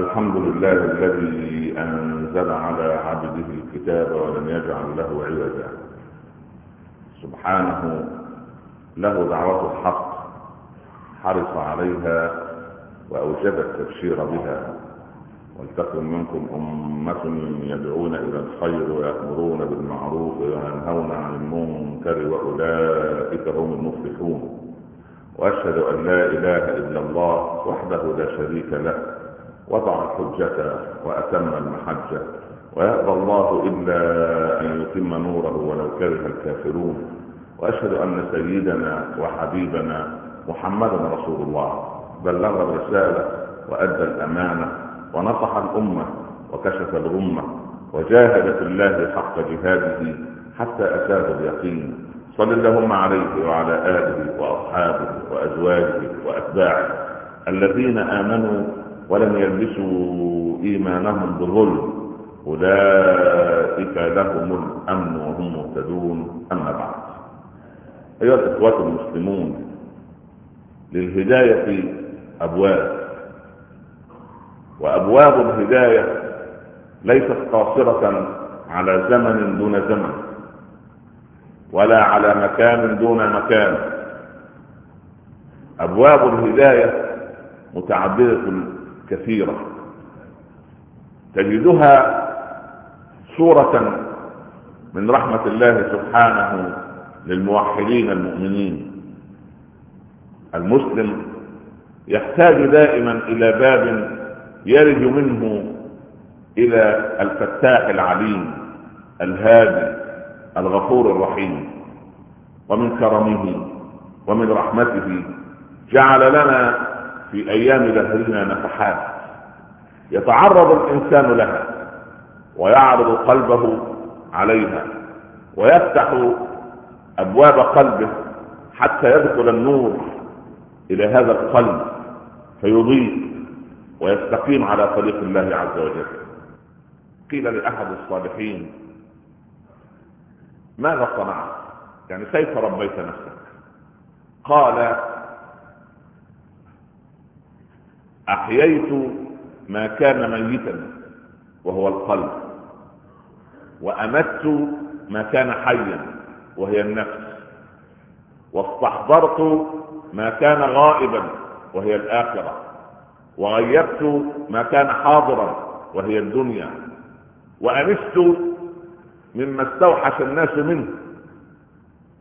الحمد لله الذي أنزل على عبده الكتاب ولم يجعل له عوجا. سبحانه له دعوة الحق حرص عليها وأوجب التبشير بها. ولتكن منكم أمة يدعون إلى الخير ويأمرون بالمعروف وينهون عن المنكر وأولئك هم المفلحون. وأشهد أن لا إله إلا الله وحده لا شريك له. وضع الحجة وأتم المحجة ويأبى الله إلا أن يتم نوره ولو كره الكافرون وأشهد أن سيدنا وحبيبنا محمدا رسول الله بلغ الرسالة وأدى الأمانة ونصح الأمة وكشف الغمة وجاهد في الله حق جهاده حتى أتاه اليقين. صل اللهم عليه وعلى آله وأصحابه وأزواجه وأتباعه الذين آمنوا ولم يلبسوا إيمانهم بظلم أولئك لهم الأمن وهم مهتدون. أما بعد. أيها الإخوة المسلمون للهداية أبواب. وأبواب الهداية ليست قاصرة على زمن دون زمن ولا على مكان دون مكان. أبواب الهداية متعددة كثيرة. تجدها صورة من رحمة الله سبحانه للموحدين المؤمنين. المسلم يحتاج دائما إلى باب يرج منه إلى الفتاح العليم الهادي الغفور الرحيم. ومن كرمه ومن رحمته جعل لنا في أيام دهرنا نفحات يتعرض الإنسان لها ويعرض قلبه عليها ويفتح أبواب قلبه حتى يدخل النور إلى هذا القلب فيضيء ويستقيم على طريق الله عز وجل. قيل لأحد الصالحين ماذا صنعت؟ يعني كيف ربيت نفسك؟ قال أحييت ما كان ميتا وهو القلب وأمت ما كان حيا وهي النفس واستحضرت ما كان غائبا وهي الآخرة وغيبت ما كان حاضرا وهي الدنيا وأنست مما استوحش الناس منه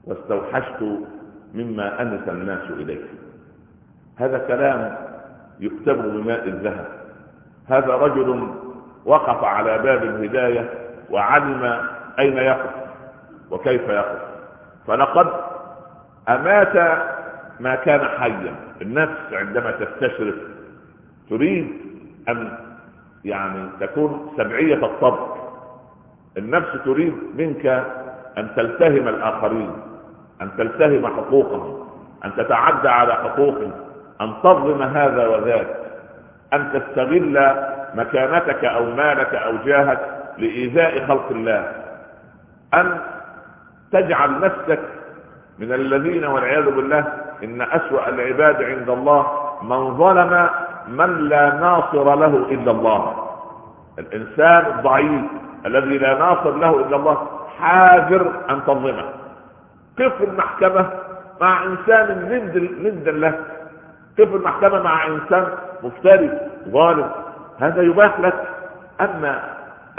واستوحشت مما أنس الناس إليه. هذا كلام يكتب بماء الذهب. هذا رجل وقف على باب الهداية وعلم أين يقف وكيف يقف. فلقد أمات ما كان حيا. النفس عندما تستشرف تريد أن يعني تكون سبعية الطبع النفس تريد منك أن تلتهم الآخرين أن تلتهم حقوقهم أن تتعدى على حقوقهم. أن تظلم هذا وذاك أن تستغل مكانتك أو مالك أو جاهك لإيذاء خلق الله أن تجعل نفسك من الذين والعياذ بالله إن أسوأ العباد عند الله من ظلم من لا ناصر له إلا الله. الإنسان الضعيف الذي لا ناصر له إلا الله حاذر أن تظلمه. قف المحكمة؟ مع إنسان ند ند له قف المحكمة مع إنسان مفتري ظالم. هذا يباح لك. أما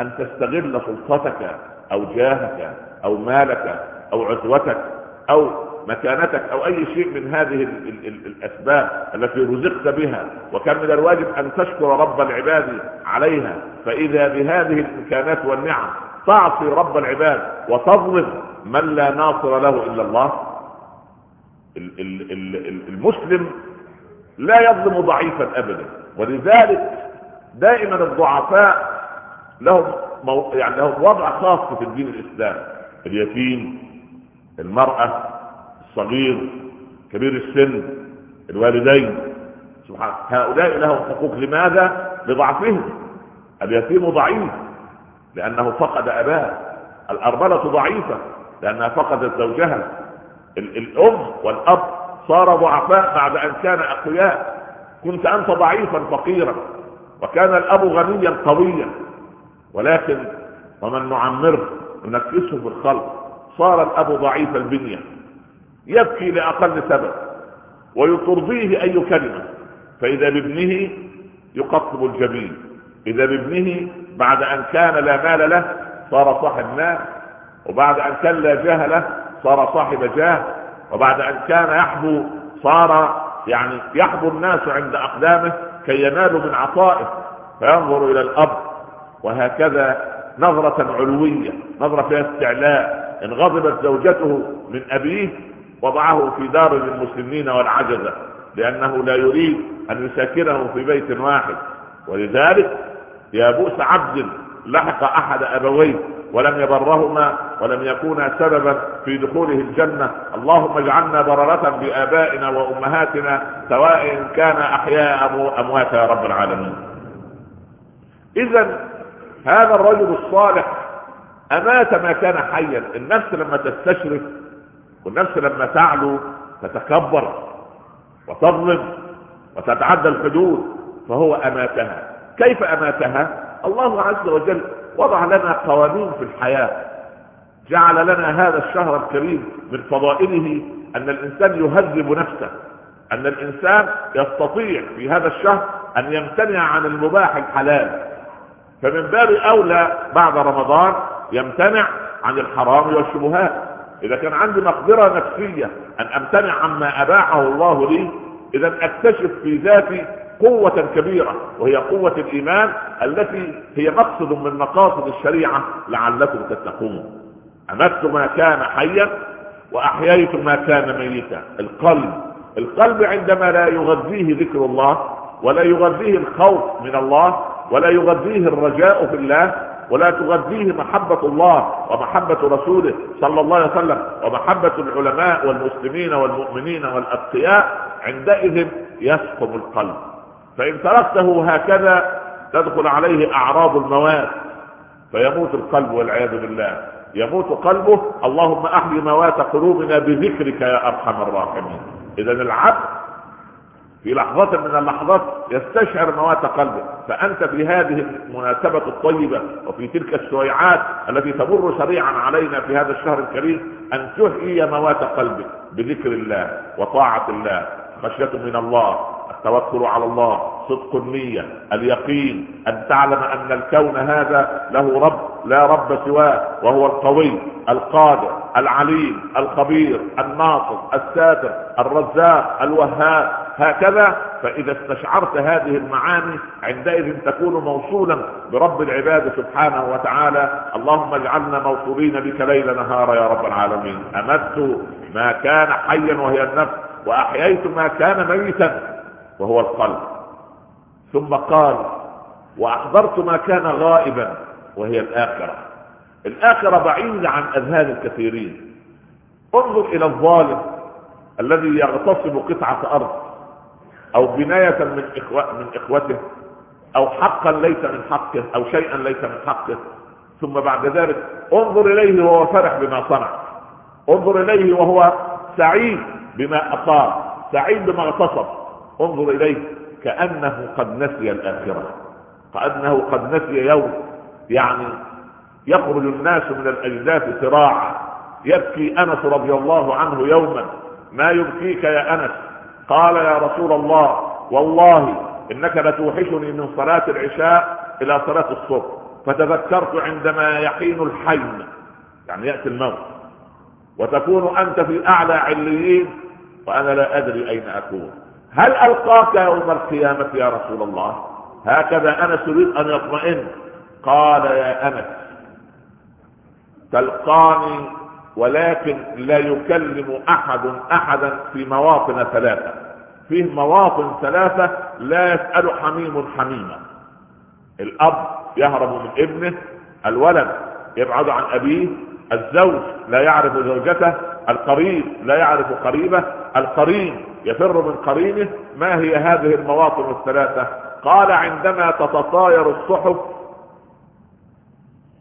أن تستغل سلطتك أو جاهك أو مالك أو عدوتك أو مكانتك أو أي شيء من هذه ال ال ال الأسباب التي رزقت بها وكان من الواجب أن تشكر رب العباد عليها. فإذا بهذه الإمكانات والنعم تعصي رب العباد وتظلم من لا ناصر له إلا الله المسلم لا يظلم ضعيفا ابدا. ولذلك دائما الضعفاء لهم يعني لهم وضع خاص في الدين الاسلامي اليتيم المرأة الصغير كبير السن الوالدين. سبحان هؤلاء لهم حقوق. لماذا؟ لضعفهم. اليتيم ضعيف لأنه فقد أباه. الارمله ضعيفة لأنها فقدت زوجها. الأم والأب صار ضعفاء بعد أن كان أقوياء. كنت أنت ضعيفا فقيرا وكان الأب غنيا قويا. ولكن ومن نعمره ننكسه في الخلق. صار الأب ضعيف البنية. يبكي لأقل سبب ويطرضيه أي كلمة. فإذا بابنه يقطب الجبين. إذا بابنه بعد أن كان لا مال له صار صاحب مال. وبعد أن كان لا جاه له صار صاحب جاه. وبعد أن كان يحبو صار يعني يحبو الناس عند أقدامه كي ينالوا من عطائه فينظر إلى الأب وهكذا نظرة علوية نظرة فيها استعلاء إن غضبت زوجته من أبيه وضعه في دار للمسلمين والعجزة لأنه لا يريد أن يساكنه في بيت واحد ولذلك يا بؤس عبد لحق أحد أبويه ولم يبرهما ولم يكونا سببا في دخوله الجنة. اللهم اجعلنا بررة بآبائنا وأمهاتنا سواء كان أحياء أم أموات يا رب العالمين. اذا هذا الرجل الصالح أمات ما كان حيا. النفس لما تستشرف والنفس لما تعلو تتكبر وتظلم وتتعدى الحدود فهو أماتها. كيف أماتها؟ الله عز وجل وضع لنا قوانين في الحياة. جعل لنا هذا الشهر الكريم من فضائله أن الإنسان يهذب نفسه أن الإنسان يستطيع في هذا الشهر أن يمتنع عن المباح الحلال. فمن باب أولى بعد رمضان يمتنع عن الحرام والشبهات. إذا كان عندي مقدرة نفسية أن أمتنع عما أباحه الله لي إذا أكتشف في ذاتي قوة كبيرة وهي قوة الإيمان التي هي مقصد من مقاصد الشريعة لعلكم تتقون. أمت ما كان حيا وأحييت ما كان ميتا. القلب القلب عندما لا يغذيه ذكر الله ولا يغذيه الخوف من الله ولا يغذيه الرجاء في الله ولا تغذيه محبة الله ومحبة رسوله صلى الله عليه وسلم ومحبة العلماء والمسلمين والمؤمنين والأتقياء عندئذ يسقم القلب. فإن تركته هكذا تدخل عليه أعراض الموات فيموت القلب والعياذ بالله. يموت قلبه اللهم أحيي موات قلوبنا بذكرك يا أرحم الراحمين. إذا العبد في لحظة من اللحظات يستشعر موات قلبه. فأنت في هذه المناسبة الطيبة وفي تلك الشويعات التي تمر سريعا علينا في هذا الشهر الكريم أن تحيي موات قلبك بذكر الله وطاعة الله خشية من الله التوكل على الله صدق النية اليقين أن تعلم أن الكون هذا له رب لا رب سواه وهو القوي القادر العليم الخبير الناصر الساتر الرزاق الوهاب. هكذا فإذا استشعرت هذه المعاني عندئذ تكون موصولا برب العباد سبحانه وتعالى. اللهم اجعلنا موصولين بك ليل نهار يا رب العالمين. أمت ما كان حيا وهي النفس وأحييت ما كان ميتا. وهو القلب. ثم قال وأحضرت ما كان غائبا وهي الآخرة. الآخرة بعيدة عن أذهان الكثيرين. انظر إلى الظالم الذي يغتصب قطعة أرض أو بناية من إخوة من إخوته أو حقا ليس من حقه أو شيئا ليس من حقه. ثم بعد ذلك انظر إليه وهو فرح بما صنع. انظر إليه وهو سعيد بما أصاب سعيد بما اغتصب. انظر إليه كأنه قد نسي الآخرة كأنه قد نسي يوم يعني يخرج الناس من الاجداث سراعا يبكي أنس رضي الله عنه يوما ما يبكيك يا أنس؟ قال يا رسول الله والله إنك لتوحشني من صلاة العشاء إلى صلاة الصبح فتذكرت عندما يحين الحين. يعني يأتي الموت. وتكون أنت في أعلى عليين وأنا لا أدري أين أكون. هل ألقاك يوم القيامة يا رسول الله؟ هكذا أنس يريد أن يطمئن. قال يا أنس تلقاني ولكن لا يكلم أحد أحدا في مواطن ثلاثة. فيه مواطن ثلاثة لا يسأل حميم حميما. الأب يهرب من ابنه الولد يبعد عن أبيه. الزوج لا يعرف زوجته. القريب لا يعرف قريبه. القرين يفر من قرينه. ما هي هذه المواطن الثلاثة؟ قال عندما تتطاير الصحف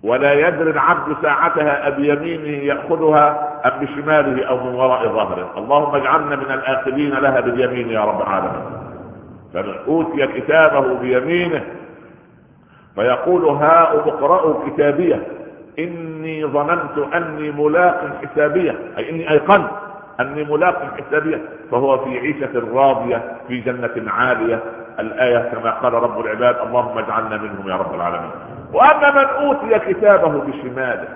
ولا يدري العبد ساعتها أبيمينه يأخذها أم بشماله أو من وراء ظهره. اللهم اجعلنا من الآخذين لها باليمين يا رب العالمين. فمن أوتي كتابه بيمينه فيقول هاؤم اقرأوا كتابيه. إني ظننت أني ملاق حسابية أي إني أيقنت أني ملاق حسابية فهو في عيشة راضية في جنة عالية. الآية كما قال رب العباد اللهم اجعلنا منهم يا رب العالمين. وأما من أوتي كتابه بشماله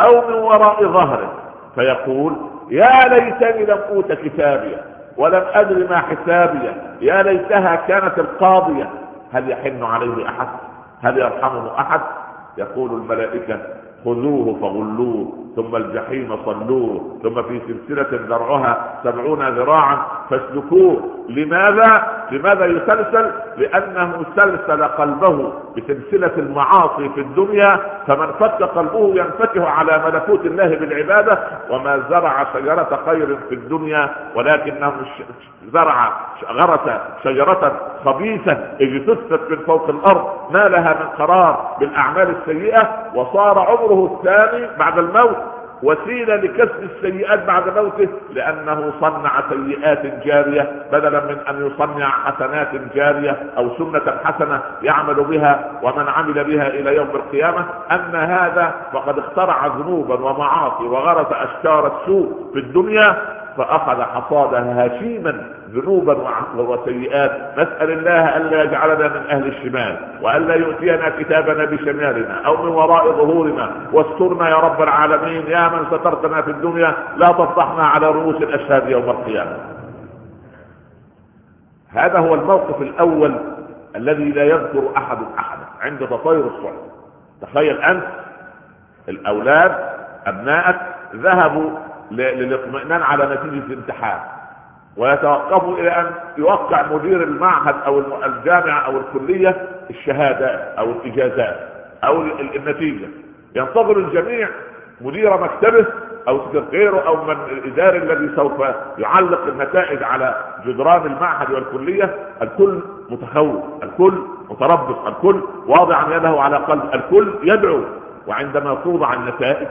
أو من وراء ظهره فيقول يا ليتني لم أوت كتابي ولم أدر ما حسابي يا ليتها كانت القاضية. هل يحن عليه أحد؟ هل يرحمه أحد؟ يقول الملائكة خذوه فغلوه ثم الجحيم صلوه ثم في سلسلة ذرعها سبعون ذراعا فاسلكوه. لماذا؟ لماذا يسلسل؟ لأنه سلسل قلبه بسلسلة المعاصي في الدنيا فمن فك قلبه ينفتح على ملكوت الله بالعبادة. وما زرع شجرة خير في الدنيا ولكنه زرع غرس شجرة خبيثة اجتثت من فوق الأرض ما لها من قرار بالأعمال السيئة وصار عمره الثاني بعد الموت. وسيلة لكسب السيئات بعد موته لأنه صنع سيئات جارية بدلا من أن يصنع حسنات جارية أو سنة حسنة يعمل بها ومن عمل بها إلى يوم القيامة. أن هذا فقد اخترع ذنوبا ومعاصي وغرس اشجار السوء في الدنيا. فأخذ حصادها هشيما ذنوبا وسيئات. نسأل الله الا يجعلنا من أهل الشمال والا يؤتينا كتابنا بشمالنا أو من وراء ظهورنا. واسترنا يا رب العالمين. يا من سترتنا في الدنيا لا تفضحنا على رؤوس الأشهاد يوم القيامة. هذا هو الموقف الأول الذي لا يذكر أحد احدا عند تطاير الصحف. تخيل أنت الأولاد أبنائك ذهبوا للاطمئنان على نتيجة الامتحان. ويتوقفوا إلى أن يوقع مدير المعهد أو الجامعة أو الكلية الشهادات أو الإجازات أو النتيجة. ينتظر الجميع مدير مكتبه أو سكرتيره أو من الإداري الذي سوف يعلق النتائج على جدران المعهد والكلية. الكل متخوف الكل متربص الكل واضعا يده على قلب الكل يدعو. وعندما توضع النتائج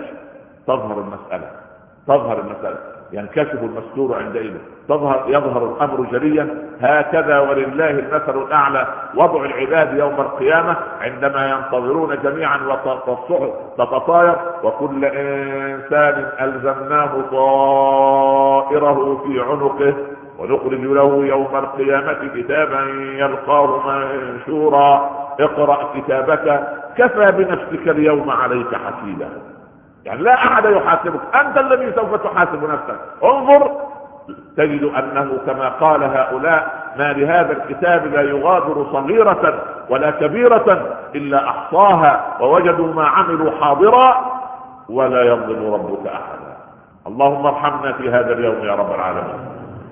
تظهر المسألة. تظهر المساله ينكشف المستور عندئذ تظهر يظهر الأمر جليا هكذا ولله المثل الأعلى وضع العباد يوم القيامة عندما ينتظرون جميعا والصحف تتطاير وكل إنسان ألزمناه طائره في عنقه ونخرج له يوم القيامة كتابا يلقاه منشورا. اقرأ كتابك كفى بنفسك اليوم عليك حسيبا. يعني لا أحد يحاسبك. أنت الذي سوف تحاسب نفسك. انظر تجد أنه كما قال هؤلاء ما لهذا الكتاب لا يغادر صغيرة ولا كبيرة إلا أحصاها ووجدوا ما عملوا حاضرا ولا يظلم ربك أحدا. اللهم ارحمنا في هذا اليوم يا رب العالمين.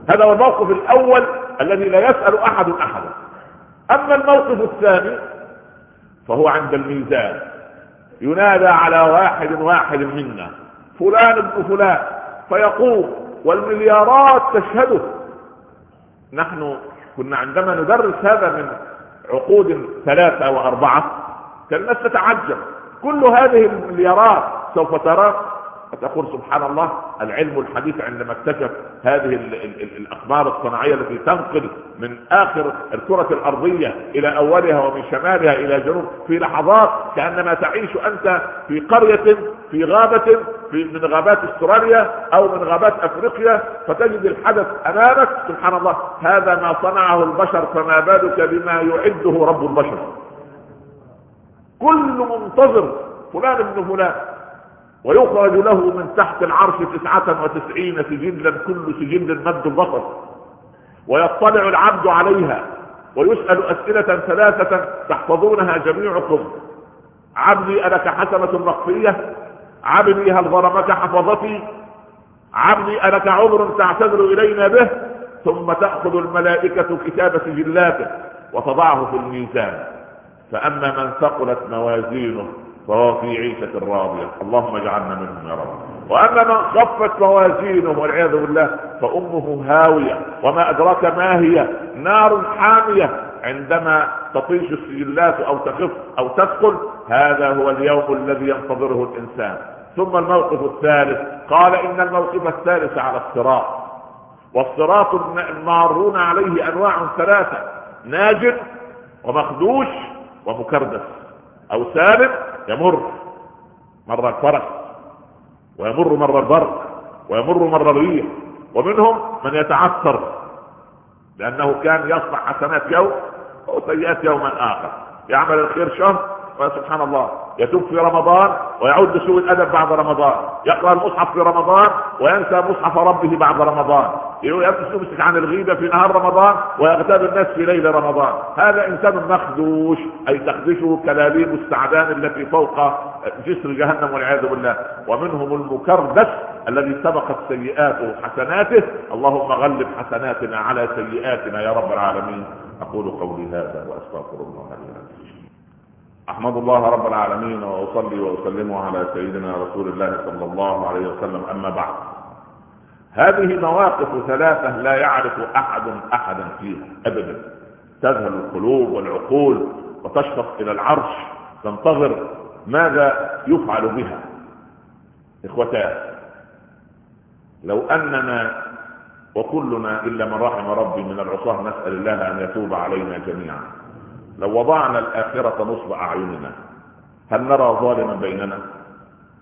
هذا هو الموقف الأول الذي لا يسأل أحد أحدا. أما الموقف الثاني فهو عند الميزان. ينادى على واحد واحد منا فلان ابن فلان فيقوم والمليارات تشهده. نحن كنا عندما ندرس هذا من عقود ثلاثة وأربعة كان الناس تتعجب. كل هذه المليارات سوف ترى فتقول سبحان الله العلم الحديث عندما اكتشف هذه ال ال ال الاقمار الصناعية التي تنقل من آخر الكرة الأرضية إلى أولها ومن شمالها إلى جنوب في لحظات كأنما تعيش أنت في قرية في غابة في من غابات أستراليا أو من غابات أفريقيا فتجد الحدث أمامك. سبحان الله هذا ما صنعه البشر فما بالك بما يعده رب البشر؟ كل منتظر فلان ابن فلان. ويخرج له من تحت العرش تسعة وتسعين سجلا كل سجل مد البصر ويطلع العبد عليها ويسأل أسئلة ثلاثة تحفظونها جميعكم. عبدي ألك حسنة مخفية عبدي هل ظلمك حفظتي؟ عبدي ألك عمر تعتذر إلينا به؟ ثم تأخذ الملائكة كتاب سجلاته وتضعه في الميزان. فأما من ثقلت موازينه فهو في عيشة راضية اللهم اجعلنا منهم يا رب. وأما من خفت موازينه والعياذ بالله فأمه هاوية. وما أدراك ما هي؟ نار حامية. عندما تطيش السجلات أو تخف أو تثقل هذا هو اليوم الذي ينتظره الإنسان. ثم الموقف الثالث. قال إن الموقف الثالث على الصراط. والصراط المارون عليه أنواع ثلاثة. ناجر ومخدوش ومكردس. أو سالم يمر مر الفرس ويمر مر البرق ويمر مر الريح ومنهم من يتعثر لأنه كان يصنع حسنات يوم وسيئات يوما آخر. يعمل الخير شهر وسبحان الله يتوب في رمضان ويعود لسوء الأدب بعد رمضان يقرأ المصحف في رمضان وينسى مصحف ربه بعد رمضان يمسك عن الغيبة في نهار رمضان ويغتاب الناس في ليل رمضان. هذا إنسان مخدوش أي تخدشه كلاليب السعدان التي فوق جسر جهنم والعياذ بالله. ومنهم المكردس الذي سبقت سيئاته حسناته. اللهم غلب حسناتنا على سيئاتنا يا رب العالمين. أقول قولي هذا وأستغفر الله لي أحمد الله رب العالمين وأصلي وأسلم على سيدنا رسول الله صلى الله عليه وسلم. أما بعد هذه مواقف ثلاثة لا يعرف أحد احدا فيها ابدا. تذهل القلوب والعقول وتشفق إلى العرش تنتظر ماذا يفعل بها. اخوتان لو أننا وكلنا إلا من رحم ربي من العصاة نسأل الله أن يتوب علينا جميعا. لو وضعنا الآخرة نصب أعيننا هل نرى ظالما بيننا؟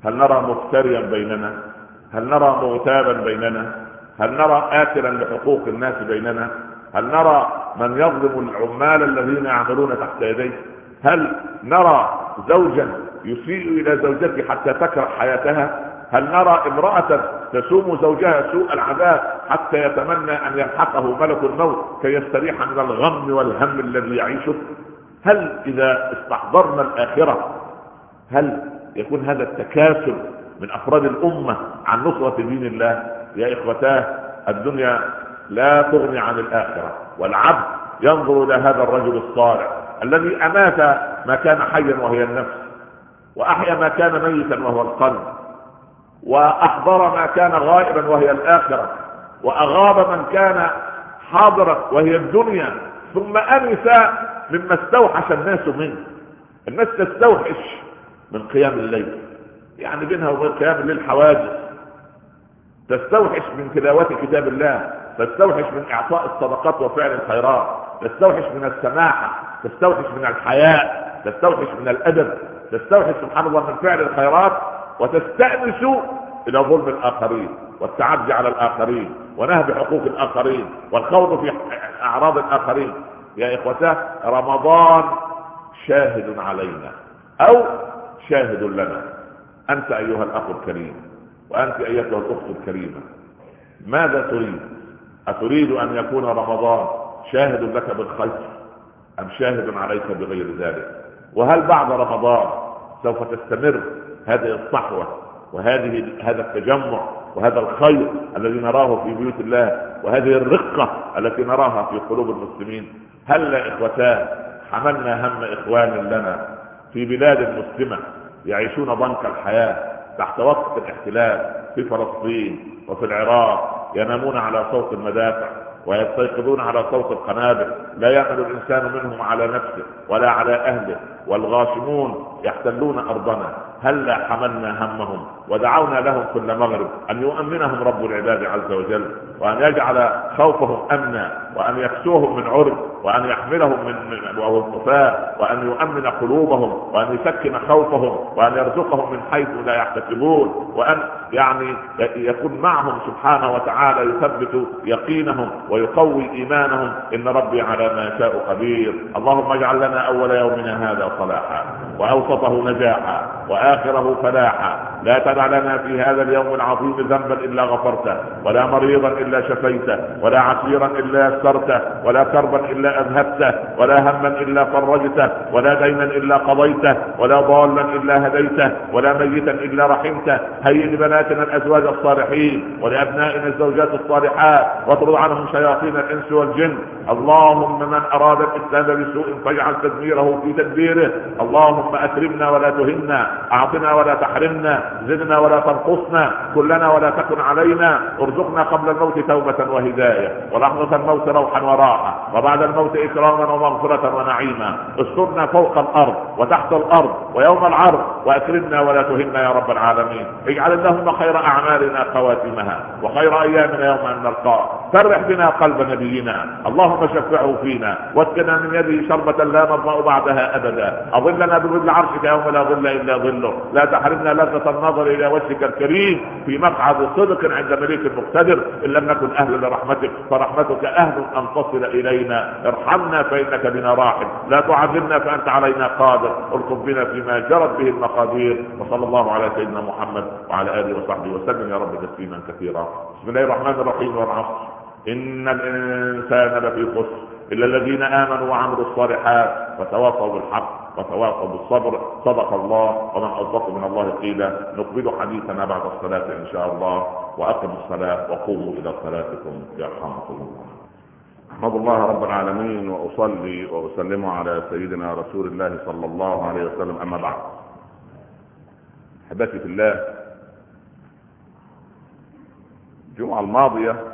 هل نرى مفتريا بيننا؟ هل نرى مغتابا بيننا؟ هل نرى آكلا لحقوق الناس بيننا؟ هل نرى من يظلم العمال الذين يعملون تحت يديه؟ هل نرى زوجا يسيء إلى زوجته حتى تكره حياتها؟ هل نرى امرأة تسوم زوجها سوء العذاب حتى يتمنى أن يلحقه ملك الموت كي يستريح من الغم والهم الذي يعيشه؟ هل إذا استحضرنا الآخرة هل يكون هذا التكاسل من أفراد الأمة عن نصرة دين الله؟ يا إخوتاه الدنيا لا تغني عن الآخرة والعبد ينظر إلى هذا الرجل الصالح الذي أمات ما كان حيا وهي النفس وأحيا ما كان ميتا وهو القلب. وأحضر ما كان غائبا وهي الآخرة وأغاب من كان حاضرا وهي الدنيا ثم أنس مما استوحش الناس منه. الناس تستوحش من قيام الليل. يعني بينها وبين قيام الليل حوادث تستوحش من تلاوة كتاب الله تستوحش من إعطاء الصدقات وفعل الخيرات تستوحش من السماحة تستوحش من الحياء تستوحش من الأدب تستوحش سبحان الله من فعل الخيرات وتستأنس إلى ظلم الآخرين والتعدي على الآخرين ونهب حقوق الآخرين والخوض في أعراض الآخرين. يا إخوتاه رمضان شاهد علينا أو شاهد لنا. أنت أيها الأخ الكريم وأنت أيتها الأخت الكريمة ماذا تريد؟ أتريد أن يكون رمضان شاهد لك بالخير أم شاهد عليك بغير ذلك؟ وهل بعد رمضان سوف تستمر هذه الصحوة وهذه هذا التجمع وهذا الخير الذي نراه في بيوت الله وهذه الرقة التي نراها في قلوب المسلمين. هل إخوتان حملنا هم إخوان لنا في بلاد مسلمة يعيشون ضنك الحياة تحت وقت الاحتلال في فلسطين وفي العراق ينامون على صوت المدافع ويستيقظون على صوت القنابل. لا يعمل الإنسان منهم على نفسه ولا على أهله. والغاشمون يحتلون أرضنا. هلا حملنا همهم ودعونا لهم كل مغرب أن يؤمنهم رب العباد عز وجل وأن يجعل خوفهم أمنا وأن يكسوهم من عرض وأن يحملهم من وهم وأن يؤمن قلوبهم وأن يسكن خوفهم وأن يرزقهم من حيث لا يحتسبون وأن يعني يكون معهم سبحانه وتعالى يثبت يقينهم ويقوي إيمانهم إن ربي على ما يشاء قدير. اللهم اجعل لنا أول يومنا هذا صلاحا وأوسطه نجاحا وآخره فلاحا. لا تدع لنا في هذا اليوم العظيم ذنبا إلا غفرته ولا مريضا إلا شفيته ولا عسيرا إلا يسرته ولا كربا إلا أذهبته ولا هما إلا فرجته ولا دينا إلا قضيته ولا ضالا إلا هديته ولا ميتا إلا رحمته. هيئ لبناتنا الأزواج الصالحين ولأبنائنا الزوجات الصالحات واطرد عنهم شياطين الإنس والجن. اللهم من أراد الإسلام بسوء فاجعل تدميره في تدبيره. اللهم أكرمنا ولا تهنا أعطنا ولا تحرمنا. زدنا ولا تنقصنا كلنا ولا تكن علينا ارزقنا قبل الموت توبة وهداية. ولحظة الموت روحا وراحة. وبعد الموت إكراما ومغفرة ونعيما. استرنا فوق الأرض وتحت الأرض ويوم العرض. وأكرمنا ولا تهنا يا رب العالمين. اجعل اللهم خير أعمالنا خواتمها وخير أيامنا يوم أن نلقاك فرح بنا قلب نبينا. اللهم شفعه فينا. واسقنا من يده شربة لا نظمأ بعدها أبدا. أظلنا بظل عرشك يوم لا ظل إلا ظله. لا تحرمنا لذة النظر إلى وجهك الكريم في مقعد صدق عند مليك مقتدر إن لم نكن أهلا لرحمتك فرحمتك أهل أن تصل إلينا. ارحمنا فإنك بنا راحم. لا تعذبنا فأنت علينا قادر. اركض بنا فيما جرت به المقادير. وصلى الله على سيدنا محمد وعلى آله وصحبه وسلم. يا رب تسليما كثيرا. بسم الله الرحمن الرحيم. والعصر إن الإنسان لفي خسر. إلا الذين آمنوا وعملوا الصالحات وتواصوا بالحق وتواصوا بالصبر. صدق الله ومن أصدق من الله قيلا. نقبل حديثنا بعد الصلاة إن شاء الله. وأقم الصلاة وقوموا إلى صلاتكم يرحمكم الله. أحمد الله رب العالمين وأصلي وأسلم على سيدنا رسول الله صلى الله عليه وسلم. أما بعد. أحبتي في الله الجمعة الماضية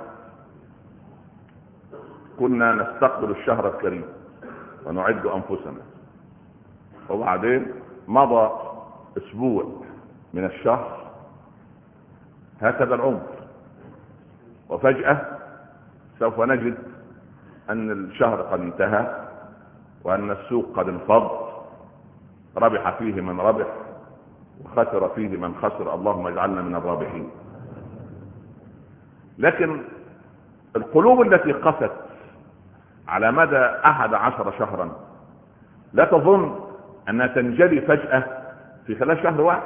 كنا نستقبل الشهر الكريم ونعد أنفسنا. وبعدين مضى أسبوع من الشهر هكذا العمر. وفجأة سوف نجد أن الشهر قد انتهى وأن السوق قد انفض. ربح فيه من ربح وخسر فيه من خسر. اللهم اجعلنا من الرابحين. لكن القلوب التي قست على مدى أحد عشر شهرا. لا تظن انها تنجلي فجأة في خلال شهر واحد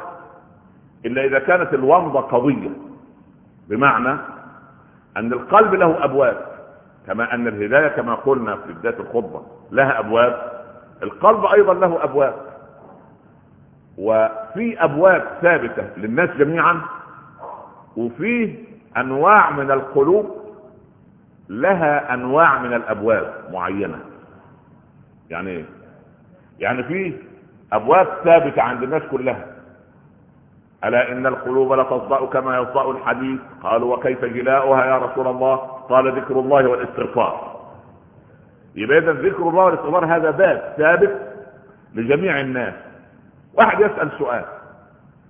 إلا إذا كانت الومضة قوية. بمعنى أن القلب له أبواب كما أن الهداية كما قلنا في بداية الخطبة لها أبواب القلب أيضا له أبواب. وفي أبواب ثابتة للناس جميعا وفيه أنواع من القلوب لها أنواع من الأبواب معينة. يعني إيه يعني في أبواب ثابتة عند الناس كلها. ألا إن القلوب لتصدأ كما يصدأ الحديد قالوا وكيف جلاؤها يا رسول الله؟ قال ذكر الله والاستغفار. يبقى اذا ذكر الله والاستغفار هذا باب ثابت لجميع الناس. واحد يسأل سؤال.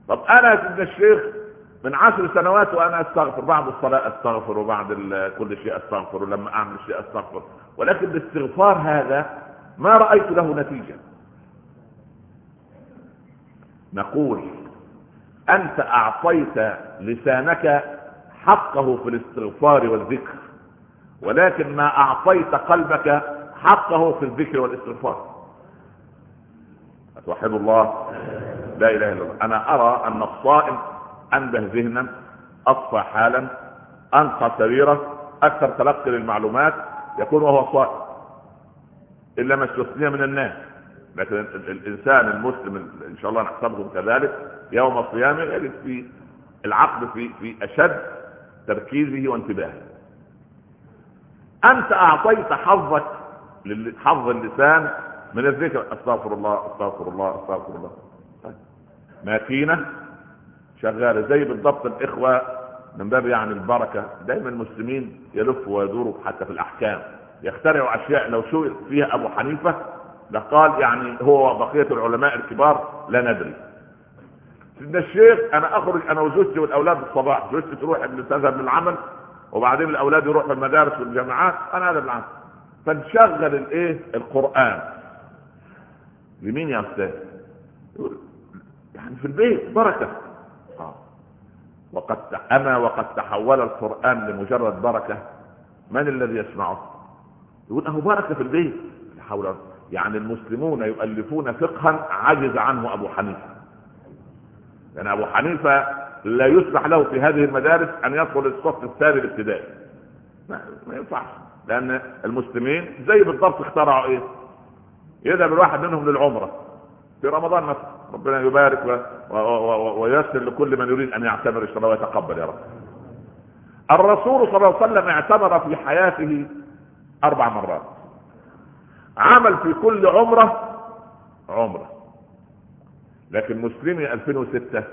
طب أنا ابن الشيخ من عشر سنوات وأنا أستغفر بعد الصلاة أستغفر وبعد كل شيء أستغفر ولما أعمل شيء أستغفر. ولكن الاستغفار هذا ما رأيت له نتيجة. نقول أنت أعطيت لسانك حقه في الاستغفار والذكر ولكن ما أعطيت قلبك حقه في الذكر والاستغفار. أتوحد الله؟ لا إله إلا الله. أنا أرى أن الصائم انبه ذهنا أصفى حالا أنقى سريره أكثر تلقي للمعلومات يكون وهو صائم. إلا ما استثني من الناس. لكن الإنسان المسلم إن شاء الله نحسبه كذلك يوم صيامه يجد في العقل في في أشد تركيزه وانتباهه. أنت أعطيت حظك حظ اللسان من الذكر. أستغفر الله أستغفر الله أستغفر الله. طيب. ماكينه شغاله زي بالضبط الإخوة من باب يعني البركة. دايما المسلمين يلفوا ويدوروا حتى في الأحكام. يخترعوا أشياء لو سئل فيها أبو حنيفة لقال يعني هو بقيه العلماء الكبار لا ندري. سيدنا الشيخ أنا أخرج أنا وزوجتي والأولاد الصباح. زوجتي تروح تذهب للعمل وبعدين الأولاد يروحوا المدارس والجامعات. أنا هذا العمل فنشغل الإيه؟ القرآن. لمين يا أستاذ؟ يعني في البيت بركة. آه. وقد أما وقد تحول القرآن لمجرد بركة من الذي يسمعه؟ يقول أهو بركة في البيت. حول يعني المسلمون يؤلفون فقها عجز عنه أبو حنيفة. يعني أبو حنيفة لا يسمح له في هذه المدارس أن يدخل الصف الثاني الابتدائي. ما, ما ينفعش. لأن المسلمين زي بالضبط اخترعوا إيه؟ يذهب الواحد منهم للعمرة في رمضان مثلا. ربنا يبارك ويسر لكل من يريد أن يعتمر الله ويتقبل يا رب. الرسول صلى الله عليه وسلم اعتمر في حياته أربع مرات. عمل في كل عمرة عمرة. لكن مسلمي 2006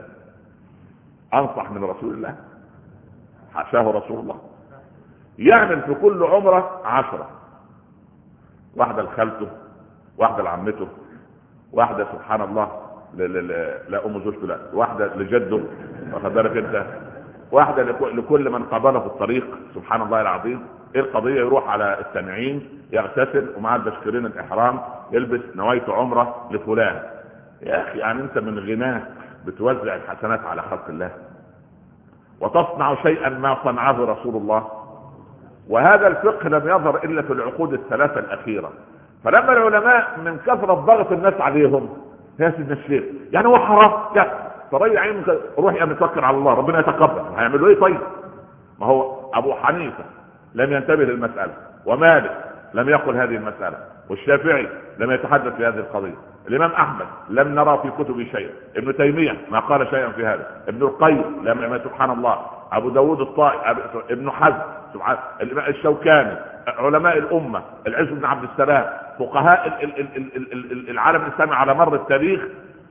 أنصح من رسول الله. حاشاه رسول الله. يعمل في كل عمرة عشرة. واحدة لخالته واحدة لعمته واحدة سبحان الله. لا, لا, لا, لا أم زوجته لا واحدة لجده واخد بالك أنت؟ واحدة لكل من قابله في الطريق سبحان الله العظيم. إيه القضية؟ يروح على السامعين يغتسل ومع تشكيرين الإحرام يلبس نوايت عمرة لفلان. يا أخي يعني أنت من غناك بتوزع الحسنات على خلق الله. وتصنع شيئا ما صنعه رسول الله. وهذا الفقه لم يظهر إلا في العقود الثلاثة الأخيرة. فلما العلماء من كثرة ضغط الناس عليهم سيدنا الشيخ يعني هو حرام؟ لا. فريع عينك روح يا متوكل على الله ربنا يتقبل. هيعملوا إيه طيب؟ ما هو أبو حنيفة لم ينتبه للمسألة ومالك لم يقل هذه المسألة والشافعي لم يتحدث في هذه القضية الإمام أحمد لم نرى في كتبه شيئا ابن تيمية ما قال شيئا في هذا ابن القيم لم سبحان الله أبو داود الطائي ابن حزم سبحان الشوكاني علماء الأمة العز بن عبد السلام فقهاء العالم الإسلامي على مر التاريخ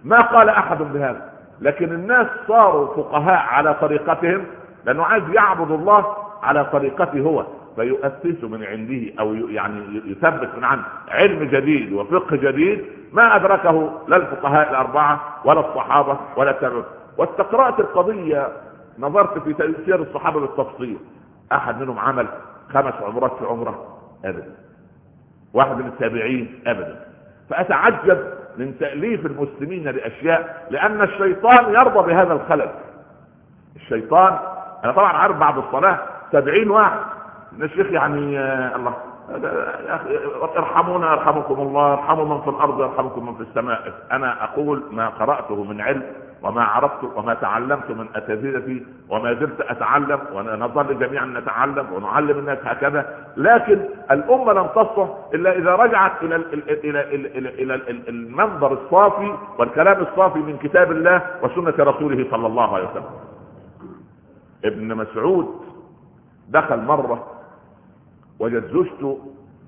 ما قال أحد بهذا. لكن الناس صاروا فقهاء على طريقتهم لأنه عايز يعبد الله على طريقته هو فيؤسس من عنده أو يعني يثبت من عنده علم جديد وفقه جديد ما أدركه لا الفقهاء الأربعة ولا الصحابة ولا التابعين. واستقرأت القضية نظرت في تفسير الصحابة بالتفصيل. أحد منهم عمل خمس عمرات في عمرة. أبدا. واحد من التابعين ابدا. فأتعجب من تأليف المسلمين لأشياء لأن الشيطان يرضى بهذا الخلل. الشيطان أنا طبعا عارف بعد الصلاة سبعين واحد. الشيخ يعني آه الله يا أخي ارحمونا يرحمكم الله ارحموا من في الأرض يرحمكم من في السماء. أنا أقول ما قرأته من علم وما عرفت وما تعلمت من أساتذتي وما زلت أتعلم ونظل جميعا نتعلم ونعلم الناس هكذا. لكن الأمة لم تصلح إلا إذا رجعت إلى إلى إلى إلى, إلى المنظر الصافي والكلام الصافي من كتاب الله وسنة رسوله صلى الله عليه وسلم. ابن مسعود دخل مرة وجد زوجته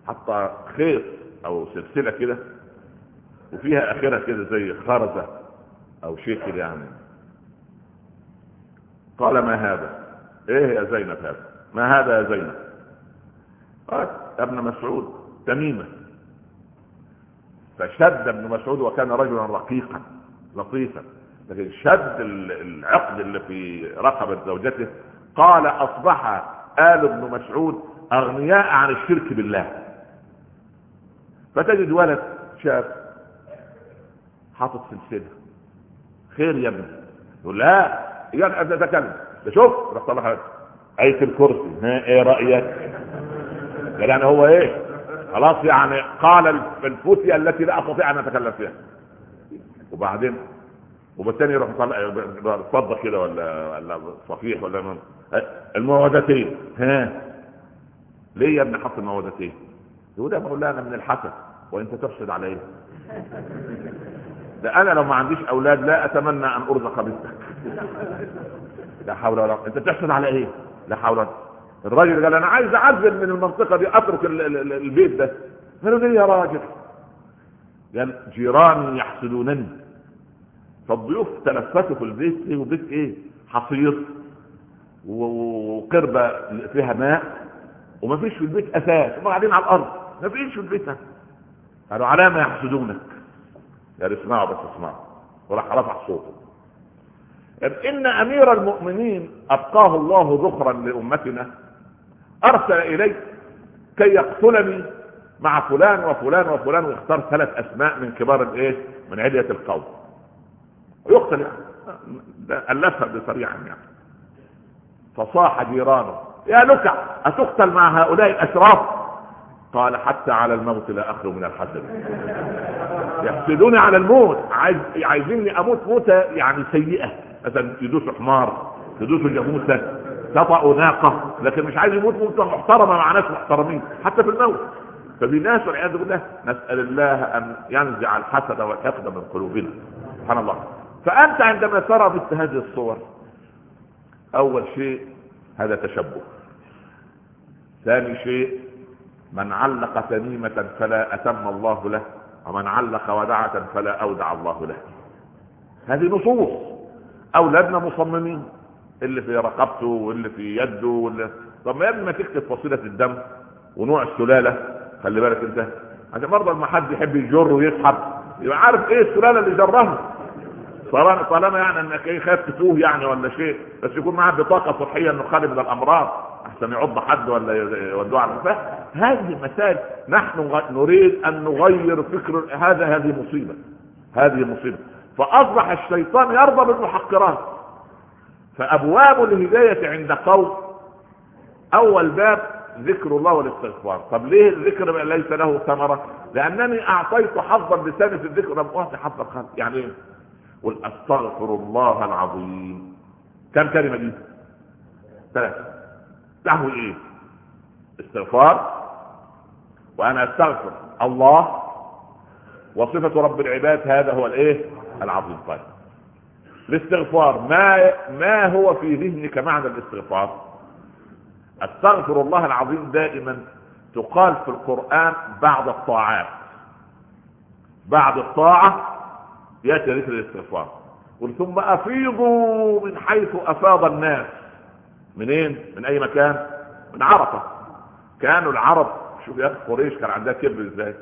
حتى خيط أو سلسلة كده وفيها اخرها كده زي خرزة. أو كده يعني. قال ما هذا؟ إيه يا زينب هذا؟ ما هذا يا زينب؟ قالت ابن مسعود تميمة. فشد ابن مسعود وكان رجلا رقيقا لطيفا. لكن شد العقد اللي في رقبة زوجته. قال أصبح آل ابن مسعود أغنياء عن الشرك بالله. فتجد ولد شاب حاطط سلسله خير يا ابني. يقول لا يعني ابدا تكلم ده شوف راح طلع إيه الكرسي. ها إيه رأيك؟ يعني هو إيه؟ خلاص يعني قال الفتية التي لا أستطيع أن أتكلم فيها. وبعدين وبالتاني يروح طلع فضه كده ولا ولا صفيح ولا المعوذتين ها. ليه يا ابني حط المعوذتين يقول يا مولانا من الحسد وانت تحسد عليه ده أنا لو ما عنديش أولاد لا أتمنى أن أرزق بنتك لا حول ولا قوة. أنت بتحسد على إيه؟ لا حول ولا الراجل قال أنا عايز أعزل من المنطقة دي أترك البيت ده. قالوا ليه يا راجل؟ قال جيراني يحسدونني. فالضيوف تلفتوا في البيت إيه وبيت إيه؟ حصير وقربة فيها ماء وما فيش في البيت أساس هم قاعدين على الأرض. ما فيش في البيت قالوا على ما يحسدونك. يعني اسمعوا بس اسمعوا. وراح رفع صوته. إن أمير المؤمنين أبقاه الله ذخرا لأمتنا. أرسل إلي كي يقتلني مع فلان وفلان وفلان واختار ثلاث أسماء من كبار الإيه؟ من علية القوم. ويقتل يعني. ألفها بسريعا يعني. فصاح جيرانه يا لكع أتقتل مع هؤلاء الأشراف؟ قال حتى على الموت لا أخلو من الحسد يحسدوني على الموت. عايز عايزيني أموت موتة يعني سيئة. مثلا يدوسوا حمار يدوسوا جاموسة تطأوا ناقة لكن مش عايز يموت موتة محترمة مع ناس محترمين حتى في الموت. ففي ناس والعياذ بالله نسأل الله أن ينزع الحسد والحقد من قلوبنا. سبحان الله. فأنت عندما ترى مثل هذه الصور أول شيء هذا تشبه. ثاني شيء من علق تميمة فلا أتم الله له. ومن علق ودعة فلا أودع الله له. هذه نصوص. أولادنا مصممين. اللي في رقبته واللي في يده واللي طب ما قبل ما تكتب فصيلة الدم ونوع السلالة. خلي بالك انت. عشان برضه لما حد يحب يجر ويسحب يبقى عارف إيه السلالة اللي جرها؟ طالما يعني انك إيه خايف تتوه يعني ولا شيء. بس يكون معاه بطاقة صحية إنه خالي من الأمراض. احسن يعض حد ولا يودوه على هذه مسائل نحن نريد أن نغير فكر هذا هذه مصيبة. هذه مصيبة. فأصبح الشيطان يرضى بالمحقرات. فأبواب الهداية عند قوم. أول باب ذكر الله والاستغفار. طب ليه الذكر ليس له ثمرة؟ لأنني أعطيت حظا لساني في الذكر. لم أعطي حظا خالص. يعني إيه؟ قل أستغفر الله العظيم. كم كلمة دي؟ ثلاثة. تحوي إيه؟ استغفار. وأنا أستغفر الله. وصفة رب العباد هذا هو الإيه؟ العظيم. طيب. الاستغفار. ما ما هو في ذهنك معنى الاستغفار؟ أستغفر الله العظيم دائما. تقال في القرآن بعد الطاعات. بعد الطاعة يأتي ذكر الاستغفار. قل ثم أفيضوا من حيث أفاض الناس. منين؟ من أي مكان؟ من عرفة كانوا العرب شوف يا أخي قريش كان عندها كبر إزاي؟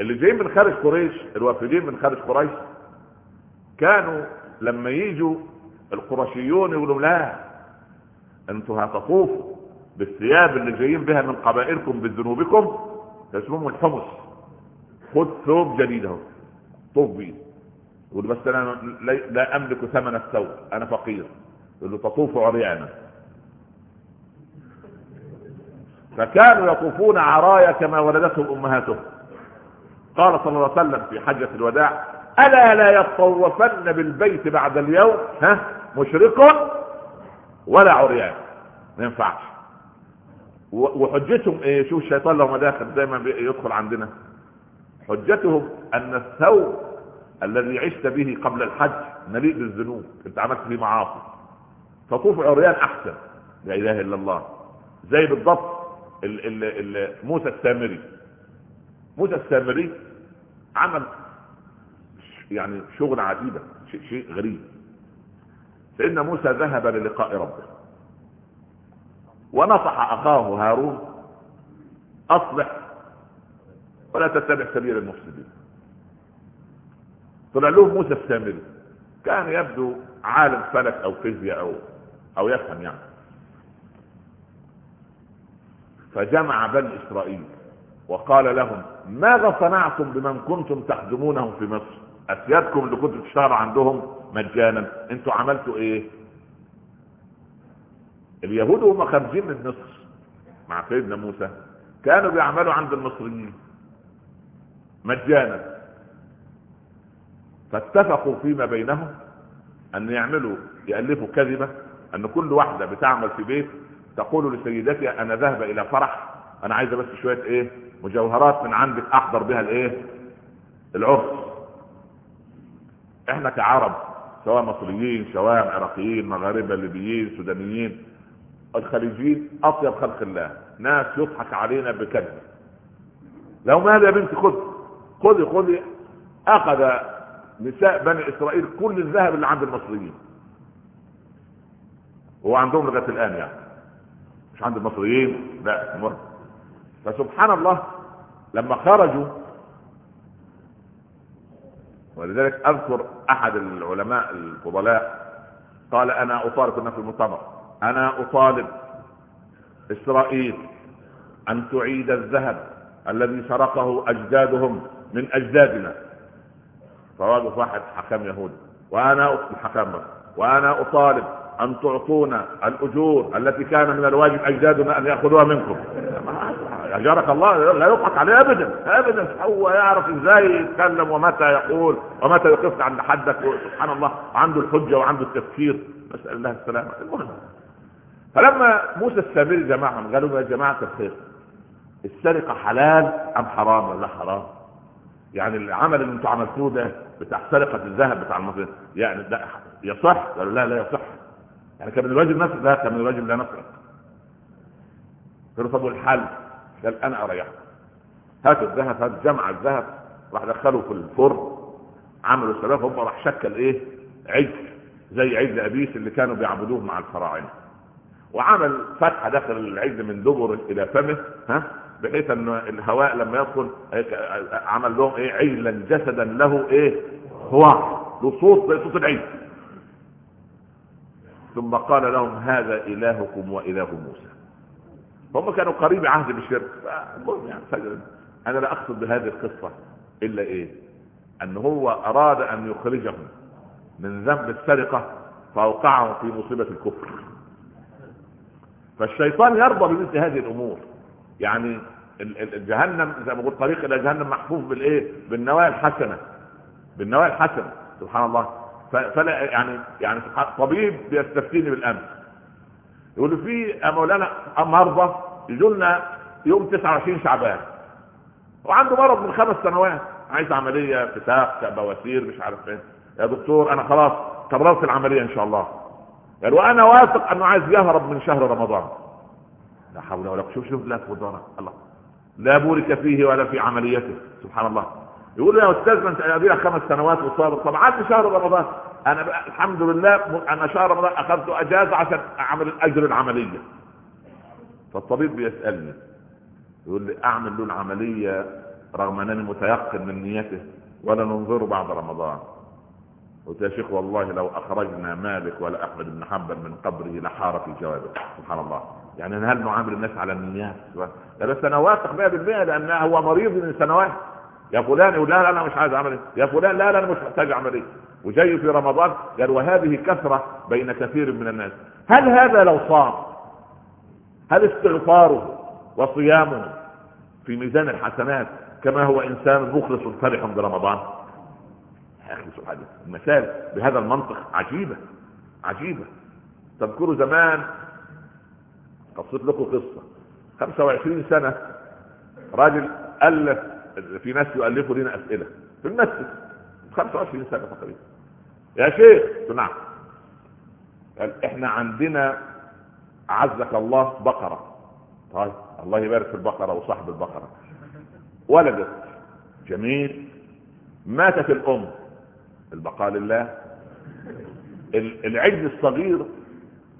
اللي جايين من خارج قريش الوافدين من خارج قريش كانوا لما يجوا القرشيون يقولوا لا أنتوا هتطوفوا بالثياب اللي جايين بها من قبائلكم بذنوبكم اسمهم الحمص خد ثوب جديد أهو طوف بيه يقول بس أنا لا أملك ثمن الثوب أنا فقير يقول له تطوف عريانا فكانوا يطوفون عرايا كما ولدتهم أمهاتهم. قال صلى الله عليه وسلم في حجة الوداع ألا لا يطوفن بالبيت بعد اليوم؟ ها؟ مشرق ولا عريان. ما ينفعش. وحجتهم إيه؟ شوف الشيطان لو داخل دايما يدخل عندنا. حجتهم أن الثوب الذي عشت به قبل الحج مليء بالذنوب. أنت عملت فيه معاصي. فطوف عريان أحسن. لا إله إلا الله. زي بالضبط موسى السامري موسى السامري عمل يعني شغل عجيبة شيء, غريب. سيدنا موسى ذهب للقاء ربه. ونصح أخاه هارون أصلح ولا تتبع سبيل المفسدين. طلع له موسى السامري كان يبدو عالم فلك أو فيزياء أو أو يفهم يعني. فجمع بني إسرائيل وقال لهم ماذا صنعتم بمن كنتم تخدمونهم في مصر؟ أسيادكم اللي كنتم تشتغلوا عندهم مجانا أنتوا عملتوا إيه؟ اليهود هم خارجين من مصر مع سيدنا موسى كانوا بيعملوا عند المصريين مجانا. فاتفقوا فيما بينهم أن يعملوا يألفوا كذبة أن كل واحدة بتعمل في بيت تقول لسيدتها أنا ذهب إلى فرح أنا عايزة بس شوية إيه مجوهرات من عندك أحضر بها الإيه العرس. إحنا كعرب سواء مصريين شوام عراقيين مغاربة ليبيين سودانيين الخليجيين أطيب خلق الله. ناس يضحك علينا بكذب. لو ماذا يا بنتي خذ خذي خذي أخذ نساء بني إسرائيل كل الذهب اللي عند المصريين. هو عندهم لغاية الآن يعني. مش عند المصريين لا مرة. فسبحان الله لما خرجوا ولذلك أذكر أحد العلماء الفضلاء قال أنا أطالب كنا في المؤتمر أنا أطالب إسرائيل أن تعيد الذهب الذي سرقه أجدادهم من أجدادنا فواقف واحد حكام يهودي وأنا الحكام وأنا أطالب أن تعطونا الأجور التي كان من الواجب أجدادنا أن يأخذوها منكم. أجارك الله لا يضحك عليه ابدا ابدا. هو يعرف إزاي يتكلم ومتى يقول ومتى يقف عند حدك سبحان الله عنده الحجة وعنده التفكير. نسال الله السلامة. المهم فلما موسى السامري جماعهم قالوا يا جماعة الخير السرقة حلال أم حرام؟ ولا حرام. يعني العمل اللي أنتم عملتوه ده بتاع سرقة الذهب بتاع المصريين يعني ده يصح؟ قالوا لا لا يصح. يعني كان من الواجب نسرق لا كان من الواجب لا قالوا طب والحل؟ قال أنا اريحكم هاتوا الذهب هات جمع الذهب راح دخله في الفرن عملوا السلافه هم راح شكل إيه؟ عجل زي عجل أبيس اللي كانوا بيعبدوه مع الفراعنة. وعمل فتحة داخل العجل من دبر إلى فمه ها؟ بحيث إن الهواء لما يدخل عمل لهم إيه؟ عجلا جسدا له إيه؟ هو له صوت زي صوت العيد ثم قال لهم هذا إلهكم وإله موسى. هم كانوا قريب عهد بالشرك يعني أنا لا أقصد بهذه القصة إلا إيه؟ أن هو أراد أن يخرجهم من ذنب السرقة فأوقعهم في مصيبة الكفر. فالشيطان يرضى بمثل هذه الأمور. يعني الجهنم زي ما قلت طريق إلى جهنم محفوف بالإيه؟ بالنوايا الحسنة. بالنوايا الحسنة. سبحان الله. فلا يعني يعني طبيب بيستفتيني بالأمس. يقول في يا مولانا يجوا لنا يوم 29 شعبان. وعنده مرض من خمس سنوات. عايز عملية فتاق بواسير مش عارف إيه يا دكتور أنا خلاص قررت العملية إن شاء الله. قال وأنا واثق أنه عايز يهرب من شهر رمضان. لا حول ولا قوة شوف شوف لا الله. لا بورك فيه ولا في عمليته. سبحان الله. يقول يا أستاذ انت ادينا خمس سنوات وصار طب عاد شهر رمضان. أنا الحمد لله أنا شهر رمضان أخذت أجازة عشان أعمل اجر العملية. فالطبيب بيسألني يقول لي أعمل له العملية رغم أنني متيقن من نيته ولا ننظره بعد رمضان. قلت يا شيخ والله لو أخرجنا مالك ولا أحمد بن حنبل من قبره لحار في جوابه. سبحان الله. يعني هل نعامل الناس على النيات؟ أنا واثق 100% لأن هو مريض من سنوات. يا فلان لا لا أنا مش عايز عمليه يا فلان لا لا أنا مش محتاج عمليه وجاي في رمضان قال وهذه كثرة بين كثير من الناس. هل هذا لو صام؟ هل استغفاره وصيامه في ميزان الحسنات كما هو إنسان مخلص فرح برمضان؟ يا أخي سبحان المثال بهذا المنطق عجيبة عجيبة. تذكروا زمان قصيت لكم قصة. 25 سنة راجل ألف في ناس يؤلفوا لنا أسئلة. في المسجد 25 سنة تقريبا. يا شيخ نعم. قال إحنا عندنا عزك الله بقرة. طيب الله يبارك في البقرة وصاحب البقرة. ولدت جميل. ماتت الأم. البقاء لله. العجل الصغير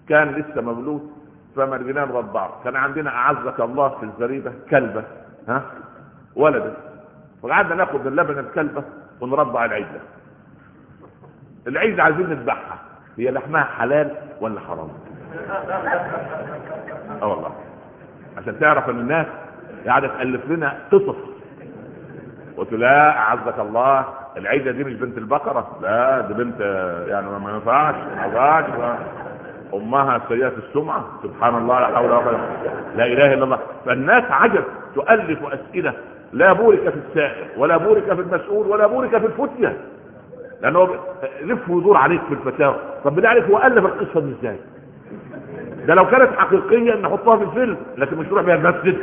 كان لسه مولود. فما رجلنا نرضعه كان عندنا أعزك الله في الزريبة كلبة. ها؟ ولدت وقعدنا ناخد من لبن الكلبه ونرضع العجله العجله عايزين نذبحها. هي لحمها حلال ولا حرام؟ آه والله. عشان تعرف إن الناس قاعدة تألف لنا قصص. قلت لا أعزك الله. العجله دي مش بنت البقرة. لا دي بنت يعني ما ينفعش ما ينفعش. أمها سيئة السمعة. سبحان الله لا حول ولا قوة لا إله إلا الله. فالناس عجب تؤلف أسئلة لا بورك في السائل ولا بورك في المسؤول ولا بورك في الفتيه لأنه لف ويدور عليك في الفتاوى. طب بالله عليك هو ألف القصة دي إزاي؟ ده لو كانت حقيقية نحطها في الفيلم لكن مش نروح بيها المسجد.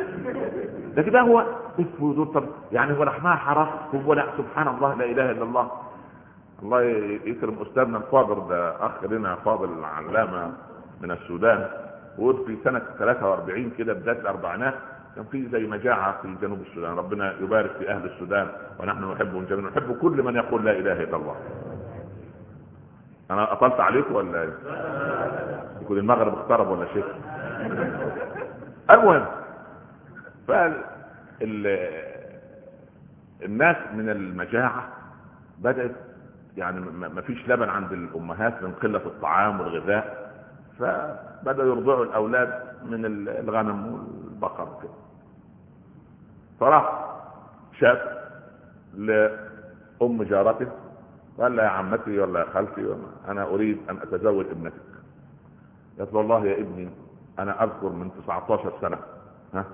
لكن ده هو لف ويدور طب يعني هو لحمها حرام؟ هو لا سبحان الله لا إله إلا الله. الله يكرم أستاذنا الفاضل ده أخ لنا فاضل علامة من السودان. وقلت في سنة 43 كده بداية الأربعينات. كان في زي مجاعة في جنوب السودان. ربنا يبارك في أهل السودان ونحن نحبهم جميعا. نحب كل من يقول لا إله إلا الله. أنا أطلت عليكم ولا؟ يكون المغرب اقترب ولا شيء. المهم فال الناس من المجاعة بدأت يعني ما فيش لبن عند الأمهات من قلة الطعام والغذاء فبدأوا يرضعوا الأولاد من الغنم والبقر كده فراح شاف لأم جارته قال لها يا عمتي ولا يا خالتي أنا أريد أن أتزوج ابنتك. قالت له والله يا ابني أنا أذكر من 19 سنة. ها؟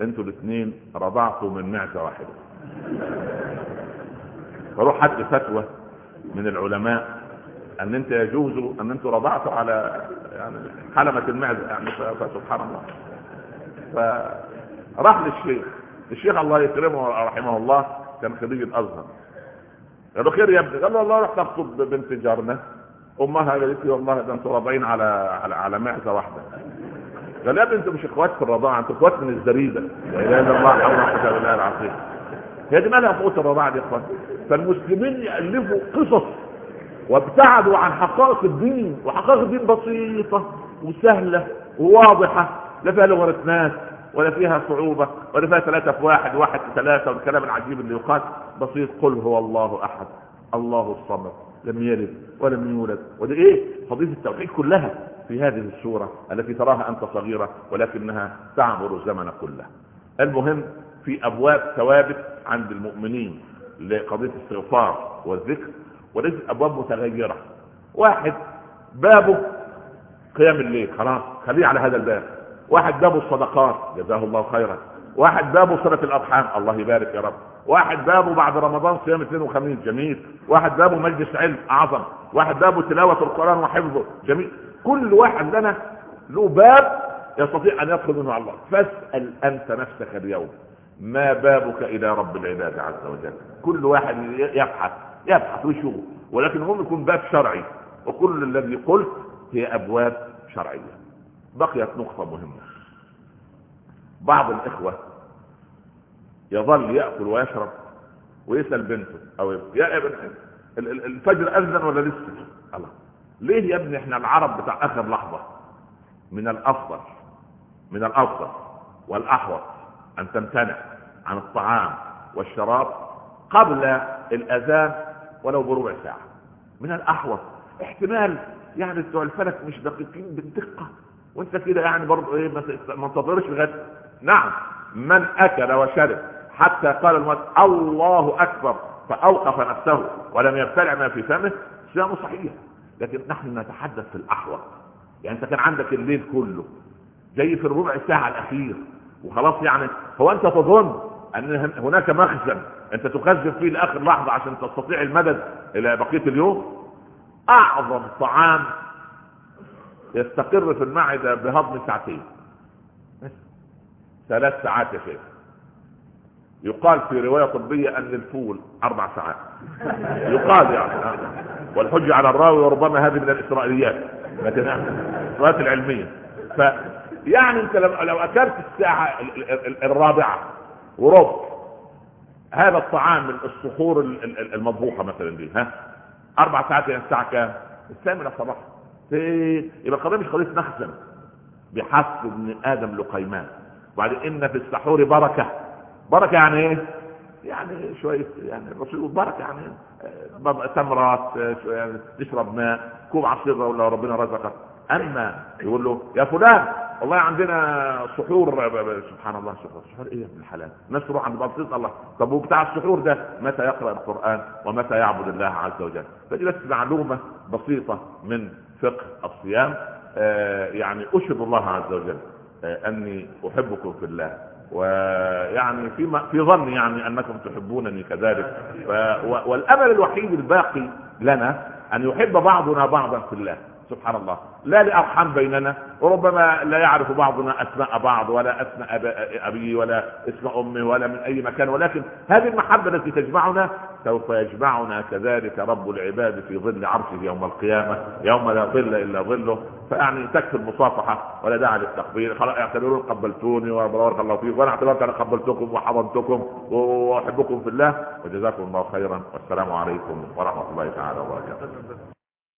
أنتوا الاثنين رضعتوا من معزة واحدة. فروح حد فتوى من العلماء أن أنت يجوز أن أنتوا رضعتوا على يعني حلمة المعزة. يعني فسبحان الله. فراح للشيخ. الشيخ الله يكرمه رحمه الله كان خريج الأزهر. قال له خير يا ابني. قال له والله رحت اخطب بنت جارنا أمها قالت لي والله ده أنتوا راضعين على على على معزة واحدة. قال يا ابني أنتوا مش إخوات في الرضاعة أنتوا إخوات من الزريده لا إله إلا الله حول ولا قوه الا العظيم هي دي مالها قوه الرضاعة دي يا إخوان؟ فالمسلمين يألفوا قصص وابتعدوا عن حقائق الدين وحقائق الدين بسيطة وسهلة وواضحة. لا فيها لغة ناس. ولا فيها صعوبة ولا فيها ثلاثة في واحد واحد في ثلاثة والكلام العجيب اللي يقال بسيط. قل هو الله أحد الله الصمد لم يلد ولم يولد. وده إيه؟ قضيه التوحيد كلها في هذه السورة التي تراها أنت صغيرة ولكنها تعبر الزمن كله. المهم في أبواب ثوابت عند المؤمنين لقضية الاستغفار والذكر وليست أبواب متغيرة. واحد بابه قيام الليل خلاص خليه على هذا الباب. واحد بابه الصدقات جزاه الله خيرا. واحد بابه صلة الأرحام الله يبارك يا رب. واحد بابه بعد رمضان صيام اثنين وخميس جميل. واحد بابه مجلس علم أعظم. واحد بابه تلاوة القرآن وحفظه جميل. كل واحد لنا له باب يستطيع أن يدخل منه على الله. فاسأل أنت نفسك اليوم ما بابك إلى رب العباد عز وجل؟ كل واحد يبحث يبحث ويشوف. ولكن هم يكون باب شرعي. وكل الذي قلت هي أبواب شرعية. بقيت نقطة مهمة. بعض الإخوة يظل يأكل ويشرب ويسأل بنته أو يا ابن الفجر أذن ولا لسه؟ الله. ليه يا ابني إحنا العرب بتاع آخر لحظة؟ من الأفضل من الأفضل والأحوط أن تمتنع عن الطعام والشراب قبل الأذان ولو بربع ساعة. من الأحوط. احتمال يعني بتوع الفلك مش دقيقين بالدقة. وانت كده يعني برضه إيه ما تنتظرش لغايه. نعم من أكل وشرب حتى قال الموت الله أكبر فأوقف نفسه ولم يبتلع ما في فمه. صيامه صحيح لكن نحن نتحدث في الأحوط. يعني أنت كان عندك الليل كله جاي في الربع ساعة الأخير وخلاص يعني هو أنت تظن أن هناك مخزن أنت تخزن فيه لآخر لحظة عشان تستطيع المدد إلى بقية اليوم؟ أعظم طعام يستقر في المعدة بهضم ساعتين. ثلاث ساعات يا شيخ. يقال في رواية طبية أن الفول أربع ساعات. يقال يعني والحج على الراوي وربما هذه من الإسرائيليات لكن الإسرائيليات العلمية. ف يعني أنت لو أكلت الساعة الرابعة وربع هذا الطعام من الصخور المطبوخة مثلا دي ها؟ أربع ساعات يعني الساعة كام؟ الثامنة صباحا. يبقى القضية مش قضية مخزن. بحسب ابن آدم لقيمان. وبعدين إن في السحور بركة. بركة يعني إيه؟ يعني شوية يعني الرسول بركة يعني تمرات يعني تشرب ماء كوب عصير ولا ربنا رزقك. أما يقول له يا فلان والله عندنا سحور سبحان الله سحور سحور إيه من الحلال؟ الناس تروح عند بعض الله. طب وبتاع السحور ده متى يقرأ القرآن ومتى يعبد الله عز وجل؟ فدي بس معلومه بسيطة من فقه الصيام آه يعني أشهد الله عز وجل آه أني أحبكم في الله. ويعني في في ظني يعني أنكم تحبونني كذلك. والأمل الوحيد الباقي لنا أن يحب بعضنا بعضا في الله. سبحان الله. لا لأرحام بيننا وربما لا يعرف بعضنا أسماء بعض ولا أسماء أبي ولا اسم أمي ولا من أي مكان ولكن هذه المحبة التي تجمعنا سوف يجمعنا كذلك رب العباد في ظل عرشه يوم القيامة يوم لا ظل إلا ظله. فيعني تكفي المصافحة ولا داعي للتقبيل. خلاص اعتبرون قبلتوني وبارك الله فيكم وأنا اعتبرت أنا قبلتكم وحضنتكم وأحبكم في الله وجزاكم الله خيرا. والسلام عليكم ورحمة الله تعالى وبركاته.